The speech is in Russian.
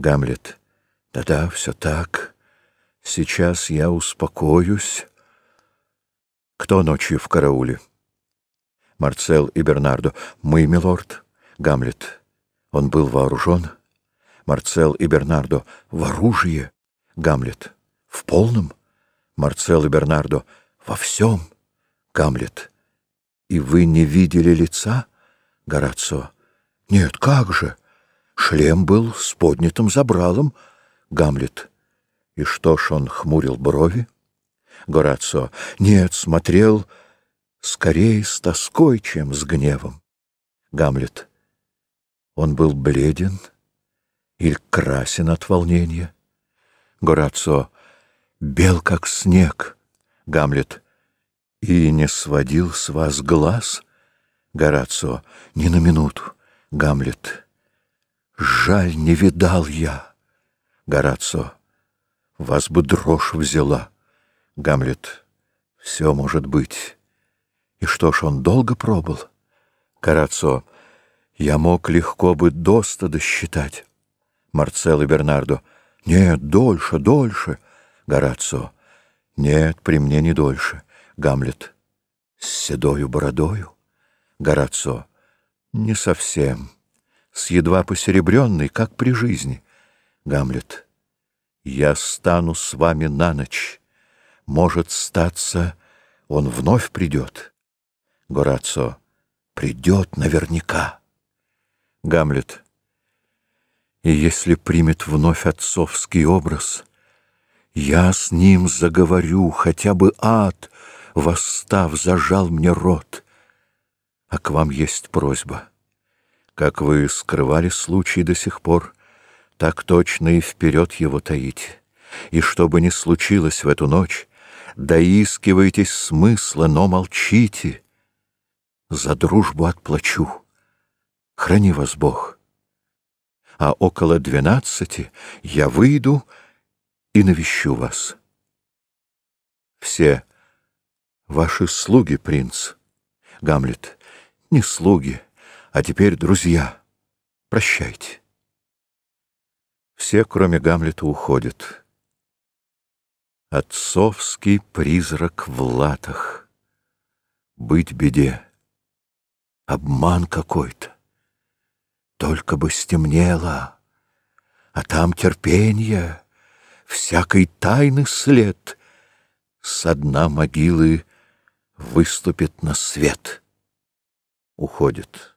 Гамлет. Да-да, все так. Сейчас я успокоюсь. Кто ночью в карауле? Марцел и Бернардо. Мы, милорд. Гамлет. Он был вооружен? Марцел и Бернардо. В оружие? Гамлет. В полном? Марцел и Бернардо. Во всем? Гамлет. И вы не видели лица? Горацио. Нет, как же? Шлем был с поднятым забралом. Гамлет. И что ж он хмурил брови? Горацио. Нет, смотрел скорее с тоской, чем с гневом. Гамлет. Он был бледен или красен от волнения? Горацио. Бел, как снег. Гамлет. И не сводил с вас глаз? Горацио. Ни на минуту. Гамлет. Жаль, не видал я. Горацио. Вас бы дрожь взяла. Гамлет. Все может быть. И что ж, он долго пробыл? Горацио. Я мог легко бы доста досчитать. Марцел и Бернардо. Нет, дольше, дольше. Горацио. Нет, при мне не дольше. Гамлет. С седою бородою. Горацио. Не совсем. С едва посеребренной, как при жизни. Гамлет. Я стану с вами на ночь. Может статься, он вновь придет. Горацио. Придет наверняка. Гамлет. И если примет вновь отцовский образ, Я с ним заговорю, хотя бы ад, Восстав, зажал мне рот. А к вам есть просьба. Как вы скрывали случай до сих пор, так точно и вперед его таите. И что бы ни случилось в эту ночь, доискивайтесь смысла, но молчите. За дружбу отплачу. Храни вас Бог. А около двенадцати я выйду и навещу вас. Все ваши слуги, принц. Гамлет, не слуги, а теперь друзья. Прощайте. Все, кроме Гамлета, уходят. Отцовский призрак в латах. Быть беде. Обман какой-то. Только бы стемнело, а там терпенье, всякой тайны след. Со дна могилы выступит на свет. Уходит.